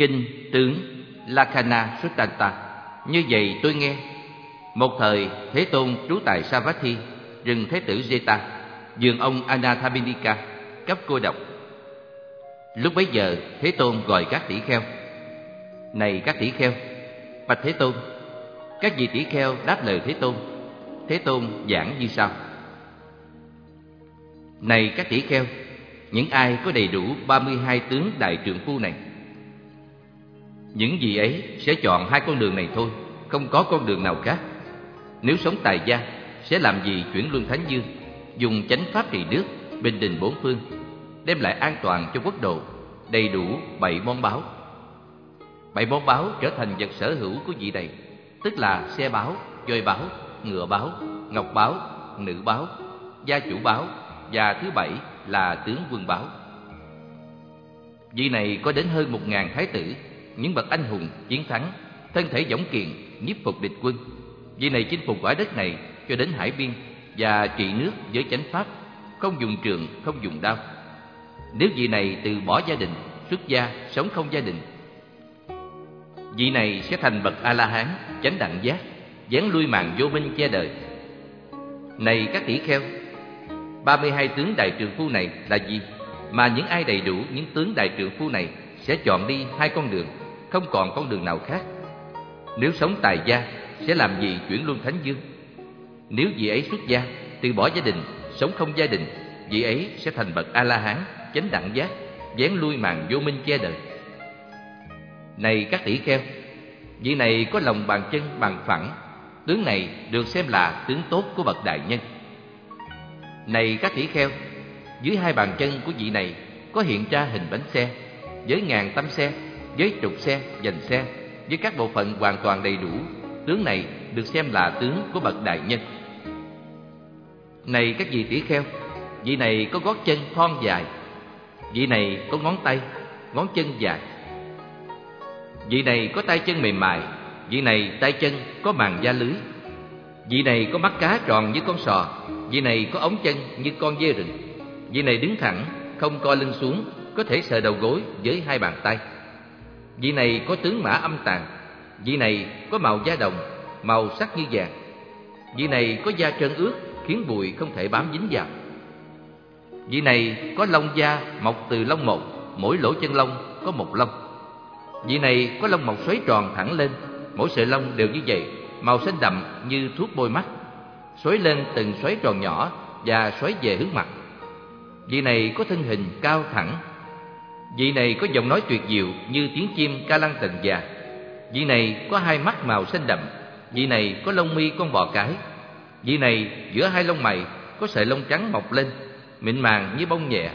Kinh tướng Lakana Suttanta. Như vậy tôi nghe. Một thời Thế Tôn trú tại Savatthi, rừng Thế tử Zeta, giường ông Anathapinika, cấp cô độc. Lúc bấy giờ Thế Tôn gọi các tỷ kheo. Này các tỷ kheo, bạch Thế Tôn, các vị tỷ kheo đáp lời Thế Tôn. Thế Tôn giảng như sau: Này các tỷ kheo, những ai có đầy đủ 32 tướng đại trượng phu này, những vị ấy sẽ chọn hai con đường này thôi, không có con đường nào khác. Nếu sống tài gia, sẽ làm gì chuyển luân thánh dương, dùng chánh pháp trị nước, bình định bốn phương, đem lại an toàn cho quốc độ, đầy đủ bảy món báo. Bảy món báo trở thành vật sở hữu của vị này, tức là xe báo, dôi báo, ngựa báo, ngọc báo, nữ báo, gia chủ báo và thứ bảy là tướng quân báo. Vị này có đến hơn một ngàn thái tử, những bậc anh hùng, chiến thắng, thân thể dũng kiện, nhiếp phục địch quân. vì này chinh phục quả đất này cho đến hải biên và trị nước với chánh pháp, không dùng trường, không dùng đao. Nếu vị này từ bỏ gia đình, xuất gia, sống không gia đình, vị này sẽ thành bậc A-la-hán, chánh đẳng giác, dán lui màn vô minh che đời. Này các tỷ kheo, 32 tướng đại trường phu này là gì? Mà những ai đầy đủ những tướng đại trường phu này sẽ chọn đi hai con đường, không còn con đường nào khác. Nếu sống tài gia, sẽ làm gì chuyển luân thánh dương? Nếu vị ấy xuất gia, từ bỏ gia đình, sống không gia đình, vị ấy sẽ thành bậc A-la-hán, chánh đẳng giác, dán lui màn vô minh che đời. Này các tỷ kheo, vị này có lòng bàn chân bằng phẳng, tướng này được xem là tướng tốt của bậc đại nhân. Này các tỷ kheo, dưới hai bàn chân của vị này có hiện ra hình bánh xe, với ngàn tấm xe, với trục xe, dành xe, với các bộ phận hoàn toàn đầy đủ. Tướng này được xem là tướng của bậc đại nhân. Này các vị tỷ kheo, vị này có gót chân thon dài, vị này có ngón tay, ngón chân dài. Vị này có tay chân mềm mại, vị này tay chân có màng da lưới. Vị này có mắt cá tròn như con sò, vị này có ống chân như con dê rừng. Vị này đứng thẳng, không co lưng xuống, có thể sờ đầu gối với hai bàn tay. Vị này có tướng mã âm tàn, vị này có màu da đồng, màu sắc như vàng. Vị này có da trơn ướt, khiến bụi không thể bám dính vào. Vị này có lông da mọc từ lông một, mỗi lỗ chân lông có một lông. Vị này có lông mọc xoáy tròn thẳng lên, mỗi sợi lông đều như vậy, màu xanh đậm như thuốc bôi mắt, xoáy lên từng xoáy tròn nhỏ và xoáy về hướng mặt. Vị này có thân hình cao thẳng. Vị này có giọng nói tuyệt diệu như tiếng chim ca lăng tần già. Vị này có hai mắt màu xanh đậm. Vị này có lông mi con bò cái. Vị này giữa hai lông mày có sợi lông trắng mọc lên, mịn màng như bông nhẹ.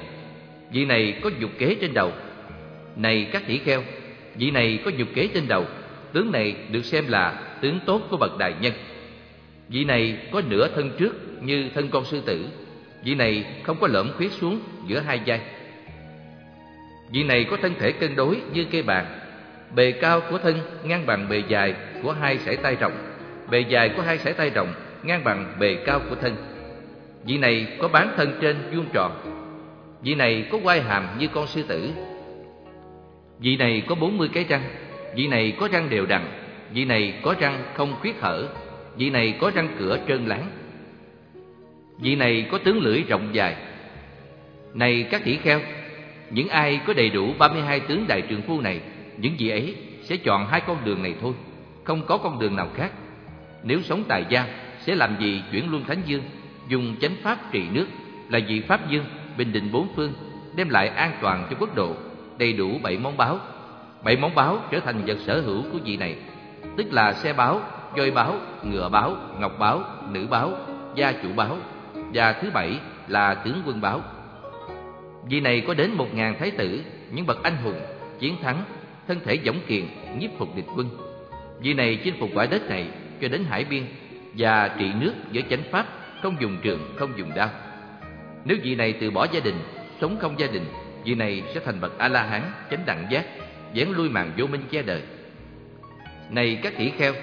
Vị này có dục kế trên đầu. Này các tỷ kheo, vị này có dục kế trên đầu, tướng này được xem là tướng tốt của bậc đại nhân. Vị này có nửa thân trước như thân con sư tử, vị này không có lõm khuyết xuống giữa hai vai. Vị này có thân thể cân đối như cây bàn, bề cao của thân ngang bằng bề dài của hai sải tay rộng, bề dài của hai sải tay rộng ngang bằng bề cao của thân. Vị này có bán thân trên vuông tròn, vị này có quai hàm như con sư tử. Vị này có bốn mươi cái răng, vị này có răng đều đặn, vị này có răng không khuyết hở, vị này có răng cửa trơn láng. Vị này có tướng lưỡi rộng dài. Này các tỷ kheo, những ai có đầy đủ 32 tướng đại trường phu này, những vị ấy sẽ chọn hai con đường này thôi, không có con đường nào khác. Nếu sống tại gia, sẽ làm gì chuyển luân thánh dương, dùng chánh pháp trị nước, là vị pháp dương, bình định bốn phương, đem lại an toàn cho quốc độ, đầy đủ bảy món báo. Bảy món báo trở thành vật sở hữu của vị này, tức là xe báo, voi báo, ngựa báo, ngọc báo, nữ báo, gia chủ báo, và thứ bảy là tướng quân báo. Vì này có đến một ngàn thái tử, những bậc anh hùng, chiến thắng, thân thể dũng kiện, nhiếp phục địch quân. Vì này chinh phục quả đất này cho đến hải biên và trị nước với chánh pháp, không dùng trường, không dùng đao. Nếu vị này từ bỏ gia đình, sống không gia đình, vị này sẽ thành bậc A La Hán, chánh đẳng giác, vén lui màn vô minh che đời. Này các tỷ kheo,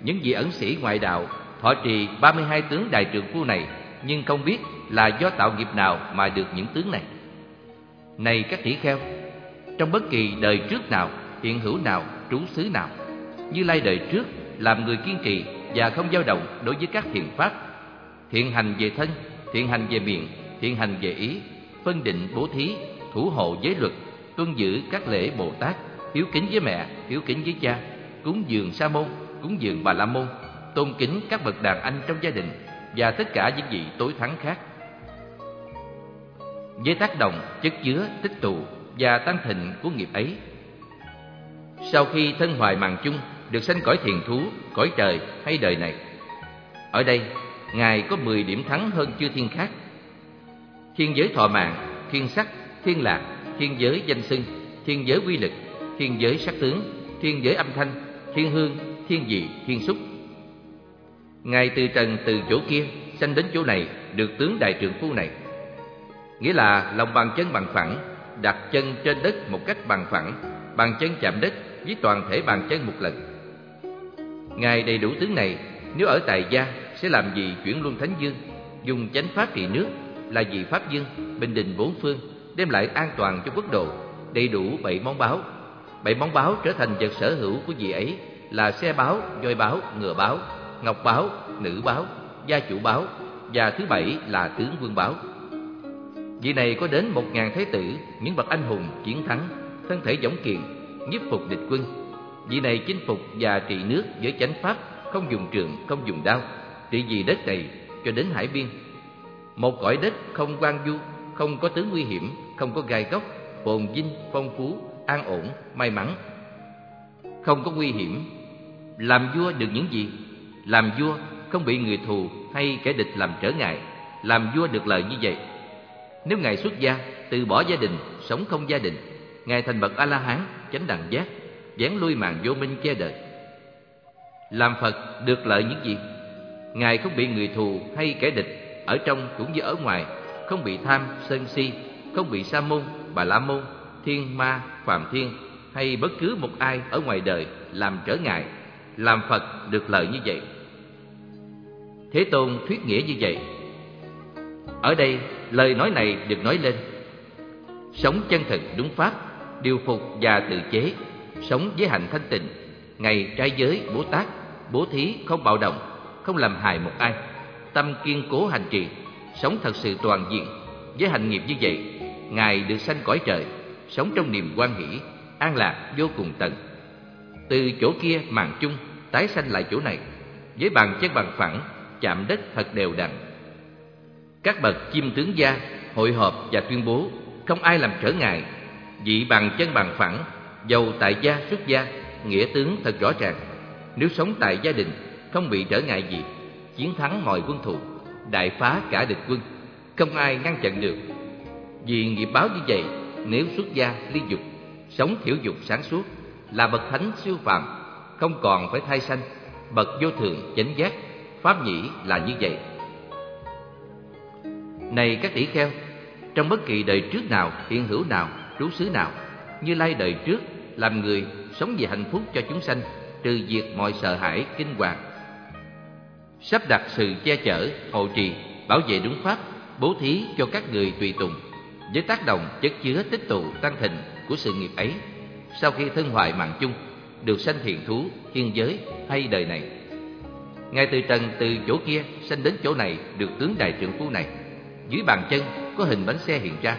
những vị ẩn sĩ ngoại đạo thọ trì 32 tướng đại trượng phu này nhưng không biết là do tạo nghiệp nào mà được những tướng này. Này các tỷ kheo, trong bất kỳ đời trước nào hiện hữu nào, trú xứ nào. Như Lai đời trước làm người kiên trì và không dao động đối với các thiện pháp. Thiện hành về thân, thiện hành về miệng, thiện hành về ý, phân định bố thí, thủ hộ giới luật, tuân giữ các lễ Bồ Tát, hiếu kính với mẹ, hiếu kính với cha, cúng dường sa môn, cúng dường bà la môn, tôn kính các bậc đàn anh trong gia đình và tất cả những vị tối thắng khác. Với tác động, chất chứa, tích tụ và tăng thịnh của nghiệp ấy. Sau khi thân hoài màng chung được sanh cõi thiền thú, cõi trời hay đời này. Ở đây, Ngài có 10 điểm thắng hơn chư thiên khác. Thiên giới thọ mạng, thiên sắc, thiên lạc, thiên giới danh xưng, thiên giới quy lực, thiên giới sắc tướng, thiên giới âm thanh, thiên hương, thiên dị, thiên xúc. Ngài từ trần từ chỗ kia sanh đến chỗ này được tướng đại trưởng phu này. Nghĩa là lòng bàn chân bằng phẳng, đặt chân trên đất một cách bằng phẳng, bàn chân chạm đất với toàn thể bàn chân một lần. Ngài đầy đủ tướng này, nếu ở tại gia sẽ làm gì chuyển luân thánh dương, dùng chánh pháp trị nước, là vị pháp dương, bình định bốn phương, đem lại an toàn cho quốc độ, đầy đủ bảy món báo. Bảy món báo trở thành vật sở hữu của vị ấy là xe báo, voi báo, ngựa báo, ngọc báo, nữ báo, gia chủ báo và thứ bảy là tướng vương báo. Vị này có đến một ngàn thế tử, những bậc anh hùng chiến thắng, thân thể dũng kiện, nhiếp phục địch quân. Vị này chinh phục và trị nước với chánh pháp, không dùng trường, không dùng đao, trị vì đất này cho đến hải biên. Một cõi đất không quan du, không có tướng nguy hiểm, không có gai góc, phồn vinh, phong phú, an ổn, may mắn. Không có nguy hiểm. Làm vua được những gì? Làm vua không bị người thù hay kẻ địch làm trở ngại. Làm vua được lợi như vậy. Nếu Ngài xuất gia, từ bỏ gia đình, sống không gia đình, Ngài thành bậc A-la-hán, chánh đẳng giác, dán lui màn vô minh che đời. Làm Phật được lợi những gì? Ngài không bị người thù hay kẻ địch, ở trong cũng như ở ngoài, không bị tham, sân si, không bị sa môn, bà la môn, thiên ma, phàm thiên hay bất cứ một ai ở ngoài đời làm trở ngại, làm Phật được lợi như vậy. Thế Tôn thuyết nghĩa như vậy. Ở đây, lời nói này được nói lên. Sống chân thực đúng pháp, điều phục và tự chế, sống với hạnh thanh tịnh, ngày trai giới bố tát, bố thí không bạo động, không làm hại một ai, tâm kiên cố hành trì, sống thật sự toàn diện. Với hạnh nghiệp như vậy, Ngài được sanh cõi trời, sống trong niềm quan hỷ, an lạc vô cùng tận. Từ chỗ kia màn chung, tái sanh lại chỗ này, với bàn chân bằng phẳng, chạm đất thật đều đặn. Các bậc chim tướng gia hội họp và tuyên bố, không ai làm trở ngại, vị bằng chân bằng phẳng, giàu tại gia xuất gia, nghĩa tướng thật rõ ràng. Nếu sống tại gia đình, không bị trở ngại gì, chiến thắng mọi quân thù, đại phá cả địch quân, không ai ngăn chặn được. Vì nghiệp báo như vậy, nếu xuất gia ly dục, sống thiểu dục sáng suốt, là bậc thánh siêu phàm, không còn phải thai sanh, bậc vô thường chánh giác, pháp nhĩ là như vậy. Này các tỷ kheo, trong bất kỳ đời trước nào, hiện hữu nào, trú xứ nào, như lai đời trước làm người sống vì hạnh phúc cho chúng sanh, trừ diệt mọi sợ hãi, kinh hoàng. Sắp đặt sự che chở, hộ trì, bảo vệ đúng pháp, bố thí cho các người tùy tùng, với tác động chất chứa tích tụ tăng thịnh của sự nghiệp ấy, sau khi thân hoại mạng chung, được sanh thiện thú, thiên giới hay đời này. Ngài từ trần từ chỗ kia sanh đến chỗ này được tướng đại trưởng phu này. Dưới bàn chân có hình bánh xe hiện ra,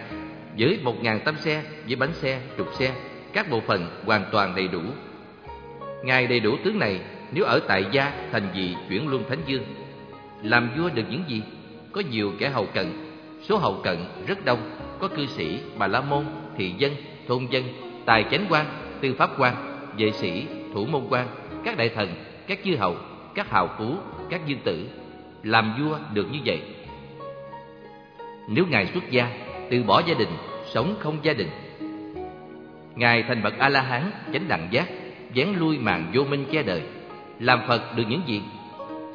với một ngàn tấm xe, với bánh xe, trục xe, các bộ phận hoàn toàn đầy đủ. Ngài đầy đủ tướng này nếu ở tại gia thành vị chuyển luân thánh dương. Làm vua được những gì? Có nhiều kẻ hầu cận, số hầu cận rất đông, có cư sĩ, bà la môn, thị dân, thôn dân, tài chánh quan, tư pháp quan, vệ sĩ, thủ môn quan, các đại thần, các chư hầu, các hào phú, các dương tử. Làm vua được như vậy. Nếu Ngài xuất gia, từ bỏ gia đình, sống không gia đình. Ngài thành bậc A-la-hán, chánh đẳng giác, dán lui màn vô minh che đời. Làm Phật được những gì?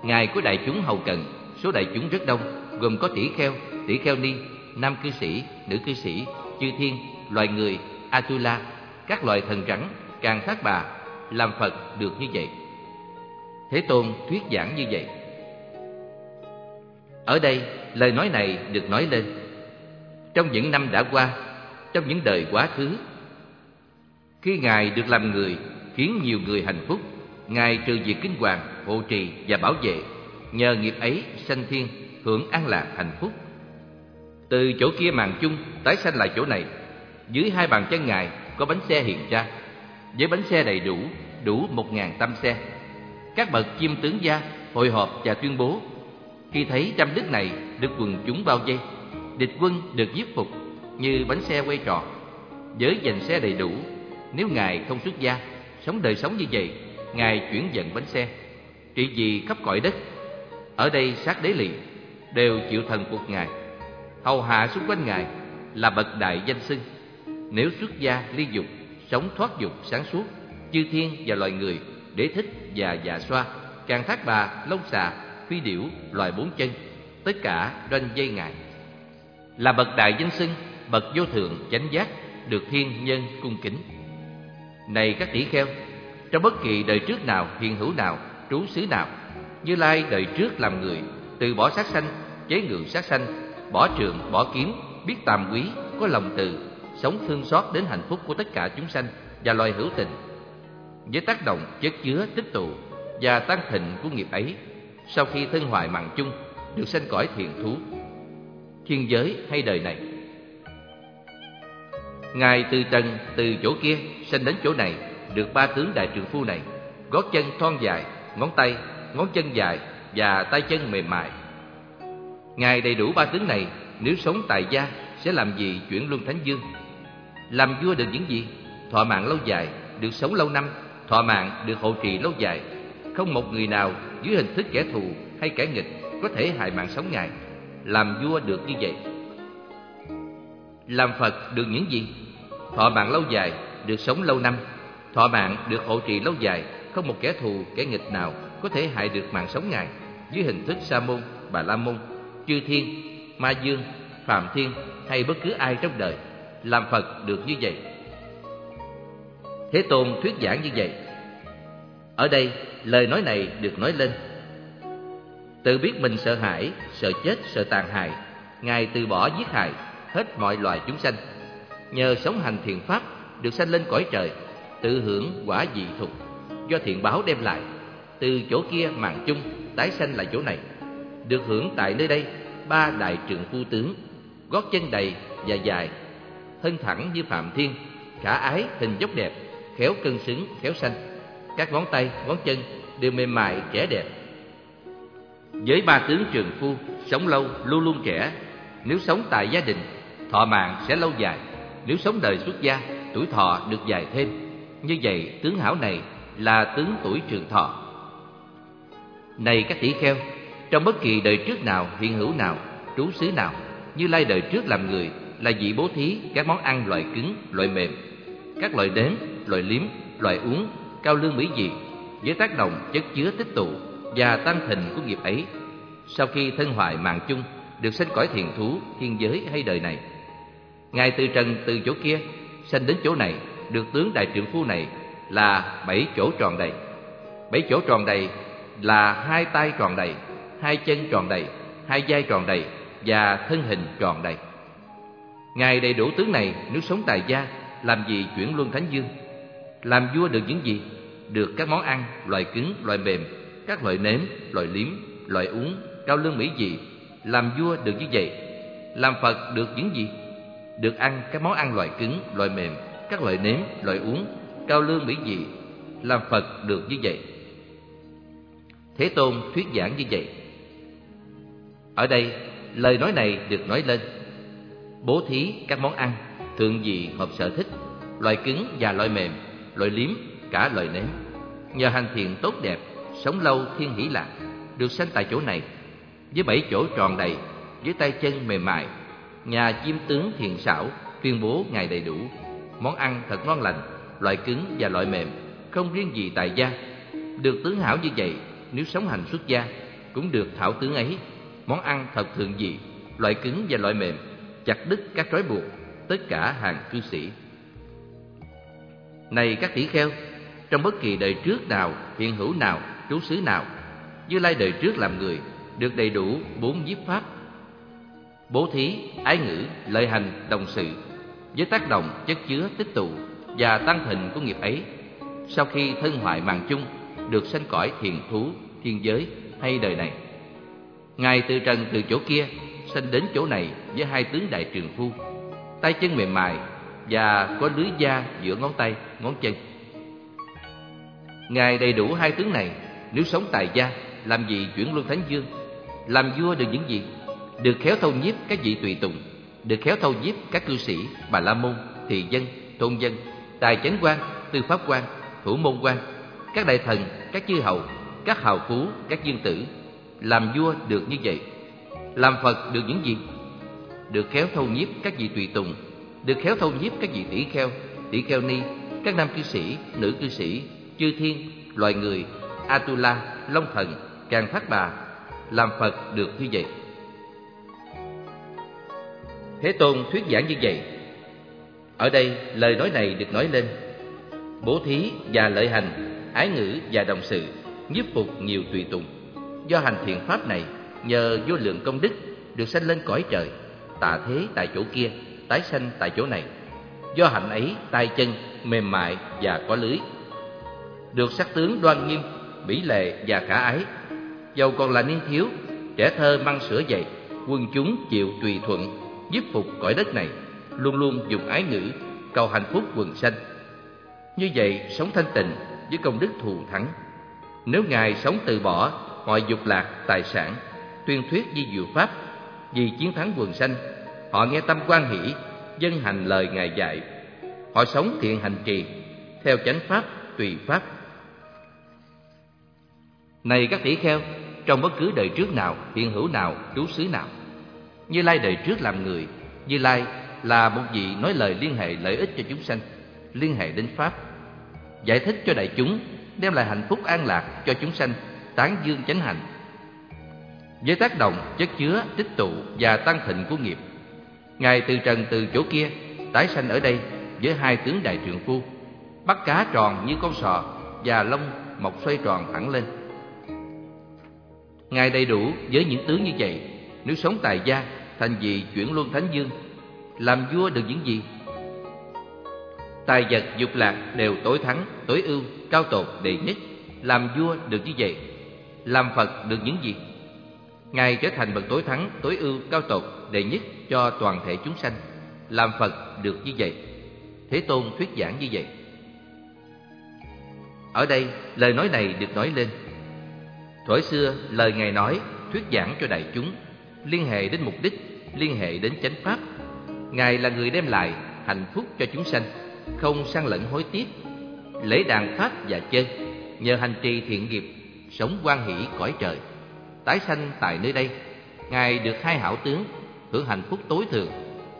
Ngài có đại chúng hầu cận, số đại chúng rất đông, gồm có tỷ kheo, tỷ kheo ni, nam cư sĩ, nữ cư sĩ, chư thiên, loài người, Atula, các loài thần rắn, càng thác bà, làm Phật được như vậy. Thế Tôn thuyết giảng như vậy. Ở đây, lời nói này được nói lên. Trong những năm đã qua, trong những đời quá khứ, Khi Ngài được làm người, khiến nhiều người hạnh phúc, Ngài trừ diệt kinh hoàng, hộ trì và bảo vệ, nhờ nghiệp ấy sanh thiên, hưởng an lạc hạnh phúc. Từ chỗ kia màn chung, tái sanh lại chỗ này, dưới hai bàn chân Ngài có bánh xe hiện ra, với bánh xe đầy đủ, đủ một ngàn tâm xe. Các bậc chim tướng gia hội họp và tuyên bố khi thấy trăm đức này được quần chúng bao vây, địch quân được giết phục như bánh xe quay tròn, với dành xe đầy đủ. Nếu ngài không xuất gia, sống đời sống như vậy, ngài chuyển dần bánh xe, trị vì khắp cõi đất. Ở đây sát đế lì đều chịu thần phục ngài, hầu hạ xung quanh ngài là bậc đại danh xưng. Nếu xuất gia ly dục, sống thoát dục sáng suốt, chư thiên và loài người, đế thích và dạ xoa, càng thác bà, lông xà, phi điểu, loài bốn chân, tất cả ranh dây ngài. Là bậc đại danh xưng, bậc vô thượng chánh giác, được thiên nhân cung kính. Này các tỷ kheo, trong bất kỳ đời trước nào, hiện hữu nào, trú xứ nào, Như Lai đời trước làm người, từ bỏ sát sanh, chế ngự sát sanh, bỏ trường, bỏ kiếm, biết tàm quý, có lòng từ, sống thương xót đến hạnh phúc của tất cả chúng sanh và loài hữu tình. Với tác động chất chứa tích tụ và tăng thịnh của nghiệp ấy, sau khi thân hoại mạng chung, được sanh cõi thiền thú, thiên giới hay đời này. Ngài từ trần từ chỗ kia sanh đến chỗ này, được ba tướng đại trường phu này, gót chân thon dài, ngón tay, ngón chân dài và tay chân mềm mại. Ngài đầy đủ ba tướng này, nếu sống tại gia sẽ làm gì chuyển luân thánh dương? Làm vua được những gì? Thọ mạng lâu dài, được sống lâu năm, thọ mạng được hộ trì lâu dài. Không một người nào dưới hình thức kẻ thù hay kẻ nghịch có thể hại mạng sống Ngài. Làm vua được như vậy. Làm Phật được những gì? Thọ mạng lâu dài, được sống lâu năm. Thọ mạng được hộ trì lâu dài, không một kẻ thù, kẻ nghịch nào có thể hại được mạng sống Ngài dưới hình thức Sa môn, Bà La môn, chư thiên, ma dương, phạm thiên hay bất cứ ai trong đời làm Phật được như vậy. Thế Tôn thuyết giảng như vậy. Ở đây, lời nói này được nói lên. Tự biết mình sợ hãi, sợ chết, sợ tàn hại, Ngài từ bỏ giết hại hết mọi loài chúng sanh. Nhờ sống hành thiện pháp, được sanh lên cõi trời, tự hưởng quả dị thục do thiện báo đem lại. Từ chỗ kia mạng chung, tái sanh lại chỗ này. Được hưởng tại nơi đây ba đại trượng phu tướng, gót chân đầy và dài, thân thẳng như Phạm Thiên, khả ái hình dốc đẹp, khéo cân xứng, khéo sanh các ngón tay, ngón chân đều mềm mại, trẻ đẹp. Với ba tướng trường phu, sống lâu, luôn luôn trẻ. Nếu sống tại gia đình, thọ mạng sẽ lâu dài. Nếu sống đời xuất gia, tuổi thọ được dài thêm. Như vậy, tướng hảo này là tướng tuổi trường thọ. Này các tỷ kheo, trong bất kỳ đời trước nào, hiện hữu nào, trú xứ nào, Như Lai đời trước làm người là vị bố thí các món ăn loại cứng, loại mềm, các loại đếm, loại liếm, loại uống, cao lương mỹ diệt với tác động chất chứa tích tụ và tăng thịnh của nghiệp ấy. Sau khi thân hoại mạng chung, được sanh cõi thiền thú, thiên giới hay đời này. Ngài từ trần từ chỗ kia, sanh đến chỗ này, được tướng đại trượng phu này là bảy chỗ tròn đầy. Bảy chỗ tròn đầy là hai tay tròn đầy, hai chân tròn đầy, hai vai tròn đầy và thân hình tròn đầy. Ngài đầy đủ tướng này nếu sống tài gia, làm gì chuyển luân thánh dương? Làm vua được những gì? Được các món ăn, loại cứng, loại mềm, các loại nếm, loại liếm, loại uống, cao lương mỹ vị. Làm vua được như vậy. Làm Phật được những gì? Được ăn các món ăn loại cứng, loại mềm, các loại nếm, loại uống, cao lương mỹ vị. Làm Phật được như vậy. Thế Tôn thuyết giảng như vậy. Ở đây, lời nói này được nói lên bố thí các món ăn thượng vị hợp sở thích loại cứng và loại mềm loại liếm cả loại nếm. Nhờ hành thiện tốt đẹp, sống lâu thiên hỷ lạc, được sanh tại chỗ này. Với bảy chỗ tròn đầy với tay chân mềm mại, nhà chim tướng thiền xảo, tuyên bố ngài đầy đủ. Món ăn thật ngon lành, loại cứng và loại mềm, không riêng gì tại gia. Được tướng hảo như vậy, nếu sống hành xuất gia, cũng được thảo tướng ấy. Món ăn thật thượng dị loại cứng và loại mềm, chặt đứt các trói buộc, tất cả hàng cư sĩ. Này các tỷ kheo, trong bất kỳ đời trước nào, hiện hữu nào, trú xứ nào, Như Lai đời trước làm người được đầy đủ bốn nhiếp pháp: bố thí, ái ngữ, lợi hành, đồng sự với tác động chất chứa tích tụ và tăng thịnh của nghiệp ấy. Sau khi thân hoại mạng chung, được sanh cõi thiền thú, thiên giới hay đời này. Ngài từ trần từ chỗ kia sanh đến chỗ này với hai tướng đại trường phu, tay chân mềm mại và có lưới da giữa ngón tay, ngón chân. Ngài đầy đủ hai tướng này, nếu sống tài gia, làm gì chuyển luân thánh dương, làm vua được những gì? Được khéo thâu nhiếp các vị tùy tùng, được khéo thâu nhiếp các cư sĩ, bà la môn, thị dân, tôn dân, tài chánh quan, tư pháp quan, thủ môn quan, các đại thần, các chư hầu, các hào phú, các dương tử, làm vua được như vậy. Làm Phật được những gì? Được khéo thâu nhiếp các vị tùy tùng, được khéo thâu nhiếp các vị tỷ kheo, tỷ kheo ni, các nam cư sĩ, nữ cư sĩ, chư thiên, loài người, Atula, Long Thần, Càng Thác Bà, làm Phật được như vậy. Thế Tôn thuyết giảng như vậy. Ở đây lời nói này được nói lên. Bố thí và lợi hành, ái ngữ và đồng sự, nhiếp phục nhiều tùy tùng. Do hành thiện pháp này, nhờ vô lượng công đức được sanh lên cõi trời, tạ thế tại chỗ kia, tái sanh tại chỗ này. Do hạnh ấy, tay chân mềm mại và có lưới. Được sắc tướng đoan nghiêm, mỹ lệ và khả ái. Dầu còn là niên thiếu, trẻ thơ mang sữa dậy, quân chúng chịu tùy thuận, giúp phục cõi đất này, luôn luôn dùng ái ngữ, cầu hạnh phúc quần sanh. Như vậy, sống thanh tịnh với công đức thù thắng. Nếu Ngài sống từ bỏ mọi dục lạc, tài sản, tuyên thuyết di diệu pháp, vì chiến thắng quần sanh, họ nghe tâm quan hỷ, dân hành lời Ngài dạy. Họ sống thiện hành trì, theo chánh pháp, tùy pháp. Này các tỷ kheo, trong bất cứ đời trước nào, hiện hữu nào, trú xứ nào, Như Lai đời trước làm người, Như Lai là một vị nói lời liên hệ lợi ích cho chúng sanh, liên hệ đến pháp, giải thích cho đại chúng, đem lại hạnh phúc an lạc cho chúng sanh, tán dương chánh hành. Với tác động chất chứa, tích tụ và tăng thịnh của nghiệp, Ngài từ trần từ chỗ kia tái sanh ở đây với hai tướng đại trượng phu, bắt cá tròn như con sò và lông mọc xoay tròn thẳng lên. Ngài đầy đủ với những tướng như vậy, nếu sống tài gia, thành vị chuyển luân thánh dương, làm vua được những gì? Tài vật dục lạc đều tối thắng, tối ưu, cao tột, đệ nhất, làm vua được như vậy, làm Phật được những gì? Ngài trở thành bậc tối thắng, tối ưu, cao tột, đệ nhất cho toàn thể chúng sanh, làm Phật được như vậy. Thế Tôn thuyết giảng như vậy. Ở đây, lời nói này được nói lên. Thổi xưa, lời Ngài nói, thuyết giảng cho đại chúng, liên hệ đến mục đích, liên hệ đến chánh pháp. Ngài là người đem lại hạnh phúc cho chúng sanh, không sang lẫn hối tiếc. Lễ đàn pháp và chơi, nhờ hành trì thiện nghiệp, sống quan hỷ cõi trời. Tái sanh tại nơi đây, Ngài được hai hảo tướng, hưởng hạnh phúc tối thượng,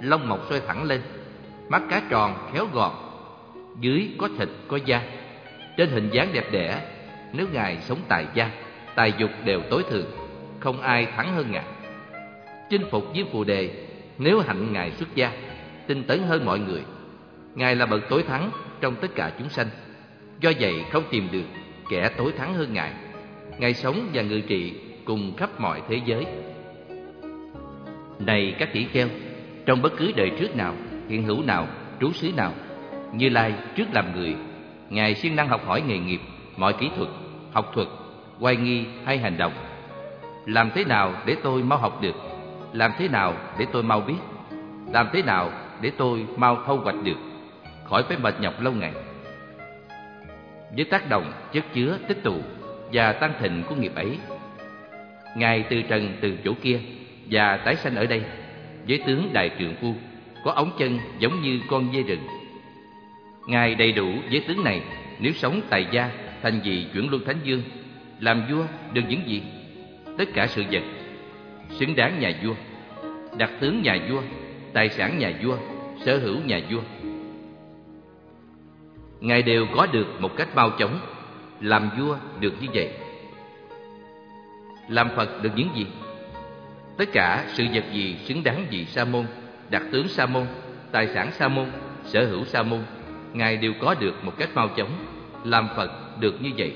lông mọc xoay thẳng lên, mắt cá tròn khéo gọn, dưới có thịt có da, trên hình dáng đẹp đẽ. Nếu Ngài sống tài gia, tài dục đều tối thượng, không ai thắng hơn Ngài. Chinh phục với phù đề, nếu hạnh Ngài xuất gia, tinh tấn hơn mọi người. Ngài là bậc tối thắng trong tất cả chúng sanh. Do vậy không tìm được kẻ tối thắng hơn Ngài. Ngài sống và ngự trị cùng khắp mọi thế giới. Này các tỷ kheo, trong bất cứ đời trước nào, hiện hữu nào, trú xứ nào, Như Lai trước làm người, Ngài siêng năng học hỏi nghề nghiệp, mọi kỹ thuật, học thuật, quay nghi hay hành động. Làm thế nào để tôi mau học được? Làm thế nào để tôi mau biết? Làm thế nào để tôi mau thâu hoạch được? Khỏi phải mệt nhọc lâu ngày. Với tác động, chất chứa, tích tụ và tăng thịnh của nghiệp ấy, Ngài từ trần từ chỗ kia và tái sanh ở đây với tướng đại trượng phu có ống chân giống như con dê rừng. Ngài đầy đủ với tướng này nếu sống tại gia thành vị chuyển luân thánh dương làm vua được những gì? Tất cả sự vật xứng đáng nhà vua, đặc tướng nhà vua, tài sản nhà vua, sở hữu nhà vua. Ngài đều có được một cách mau chóng, làm vua được như vậy. Làm Phật được những gì? Tất cả sự vật gì xứng đáng vị Sa môn, đặc tướng Sa môn, tài sản Sa môn, sở hữu Sa môn, ngài đều có được một cách mau chóng, làm Phật được như vậy.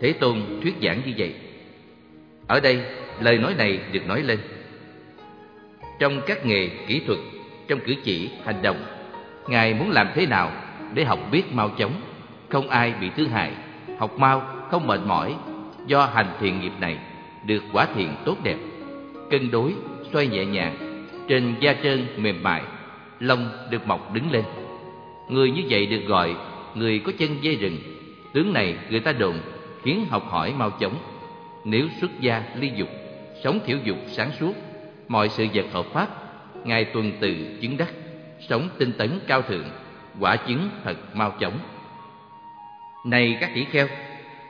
Thế Tôn thuyết giảng như vậy. Ở đây, lời nói này được nói lên. Trong các nghề kỹ thuật, trong cử chỉ, hành động, ngài muốn làm thế nào để học biết mau chóng, không ai bị thương hại, học mau, không mệt mỏi, do hành thiện nghiệp này được quả thiện tốt đẹp, cân đối, xoay nhẹ nhàng, trên da trơn mềm mại, lông được mọc đứng lên. Người như vậy được gọi người có chân dây rừng. Tướng này người ta đồn khiến học hỏi mau chóng. Nếu xuất gia ly dục, sống thiểu dục sáng suốt, mọi sự vật hợp pháp, ngài tuần tự chứng đắc, sống tinh tấn cao thượng, quả chứng thật mau chóng. Này các tỷ kheo,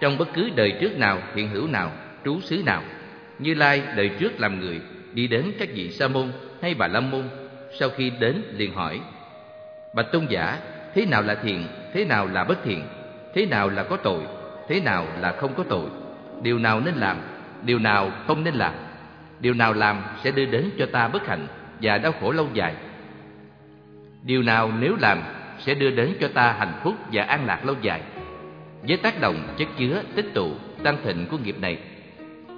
trong bất cứ đời trước nào, hiện hữu nào, trú xứ nào, Như Lai đời trước làm người, đi đến các vị sa môn hay bà la môn, sau khi đến liền hỏi: Bạch tôn giả, thế nào là thiện, thế nào là bất thiện, thế nào là có tội, thế nào là không có tội, điều nào nên làm, điều nào không nên làm, điều nào làm sẽ đưa đến cho ta bất hạnh và đau khổ lâu dài. Điều nào nếu làm sẽ đưa đến cho ta hạnh phúc và an lạc lâu dài. Với tác động chất chứa tích tụ tăng thịnh của nghiệp này,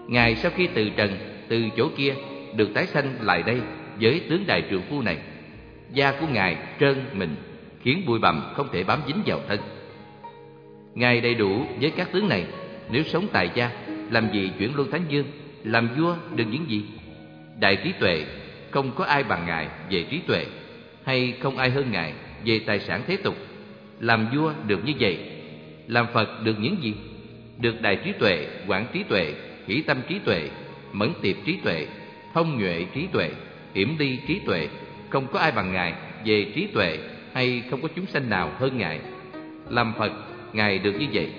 ngài sau khi từ trần từ chỗ kia được tái sanh lại đây với tướng đại trượng phu này, da của ngài trơn mịn khiến bụi bặm không thể bám dính vào thân. Ngài đầy đủ với các tướng này, nếu sống tại gia, làm gì chuyển luân thánh dương, làm vua được những gì? Đại trí tuệ, không có ai bằng ngài về trí tuệ, hay không ai hơn ngài về tài sản thế tục. Làm vua được như vậy, làm Phật được những gì? Được đại trí tuệ, quảng trí tuệ, hỷ tâm trí tuệ, mẫn tiệp trí tuệ, thông nhuệ trí tuệ, hiểm đi trí tuệ, không có ai bằng ngài về trí tuệ hay không có chúng sanh nào hơn ngài. Làm Phật, ngài được như vậy.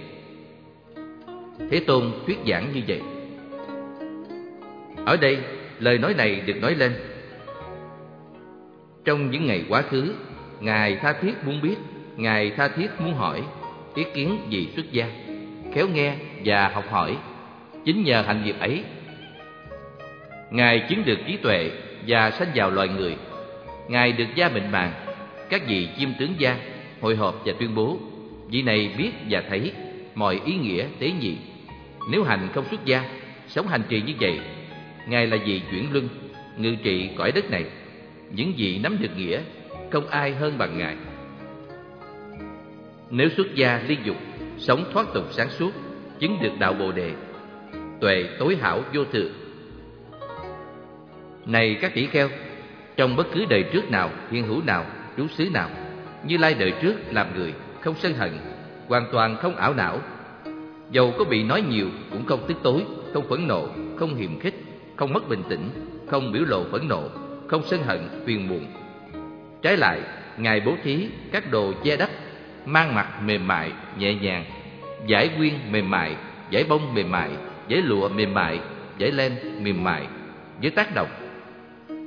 Thế Tôn thuyết giảng như vậy. Ở đây, lời nói này được nói lên. Trong những ngày quá khứ, ngài tha thiết muốn biết, ngài tha thiết muốn hỏi ý kiến gì xuất gia, khéo nghe và học hỏi. Chính nhờ hành nghiệp ấy, ngài chứng được trí tuệ và sanh vào loài người. Ngài được gia mệnh màng các vị chim tướng gia hội họp và tuyên bố vị này biết và thấy mọi ý nghĩa tế nhị nếu hành không xuất gia sống hành trì như vậy ngài là vị chuyển luân ngự trị cõi đất này những vị nắm được nghĩa không ai hơn bằng ngài nếu xuất gia liên dục sống thoát tục sáng suốt chứng được đạo bồ đề tuệ tối hảo vô thượng. Này các tỷ kheo trong bất cứ đời trước nào hiện hữu nào trú xứ nào Như Lai đời trước làm người Không sân hận Hoàn toàn không ảo não Dầu có bị nói nhiều cũng không tức tối Không phẫn nộ, không hiềm khích Không mất bình tĩnh, không biểu lộ phẫn nộ Không sân hận, phiền muộn. Trái lại, Ngài bố thí các đồ che đắp Mang mặt mềm mại, nhẹ nhàng Giải quyên mềm mại, giải bông mềm mại Giải lụa mềm mại, giải len mềm mại Với tác động.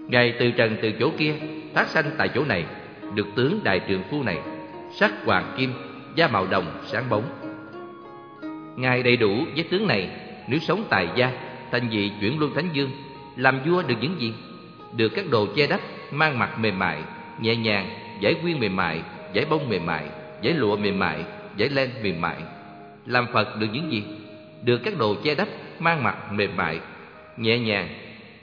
Ngài từ trần từ chỗ kia Tác sanh tại chỗ này được tướng đại trường phu này sắc hoàng kim da màu đồng sáng bóng. Ngài đầy đủ với tướng này nếu sống tài gia thành vị chuyển luân thánh dương làm vua được những gì? Được các đồ che đắp mang mặt mềm mại nhẹ nhàng giải quyên mềm mại giải bông mềm mại giải lụa mềm mại giải len mềm mại. Làm phật được những gì? Được các đồ che đắp, mang mặt mềm mại, nhẹ nhàng.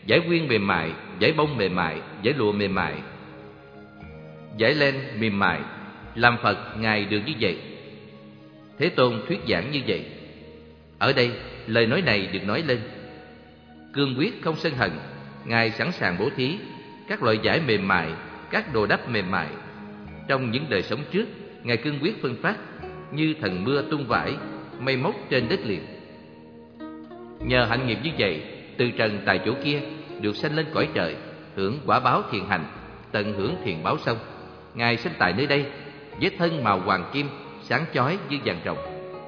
Giải quyên mềm mại giải bông mềm mại giải lụa mềm mại. Giải len mềm mại. Làm phật, ngài được như vậy. Thế tôn thuyết giảng như vậy. Ở đây, lời nói này được nói lên. Cương quyết không sân hận, ngài sẵn sàng bố thí các loại giải mềm mại, các đồ đắp mềm mại trong những đời sống trước ngài cương quyết phân phát như thần mưa tung vải mây mốc trên đất liền. Nhờ hạnh nghiệp như vậy, từ trần tại chỗ kia được sanh lên cõi trời, hưởng quả báo thiền hành, tận hưởng thiền báo xong Ngài sinh tại nơi đây Với thân màu hoàng kim, Sáng chói như vàng rồng,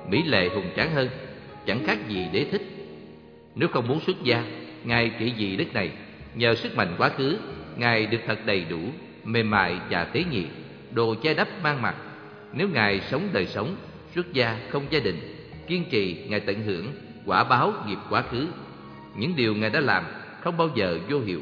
Mỹ lệ hùng tráng hơn, Chẳng khác gì đế thích. Nếu không muốn xuất gia, Ngài trị vì đất này, Nhờ sức mạnh quá khứ, Ngài được thật đầy đủ, Mềm mại và tế nhị, Đồ che đắp mang mặt. Nếu Ngài sống đời sống, Xuất gia không gia đình, Kiên trì Ngài tận hưởng Quả báo nghiệp quá khứ, Những điều Ngài đã làm Không bao giờ vô hiệu.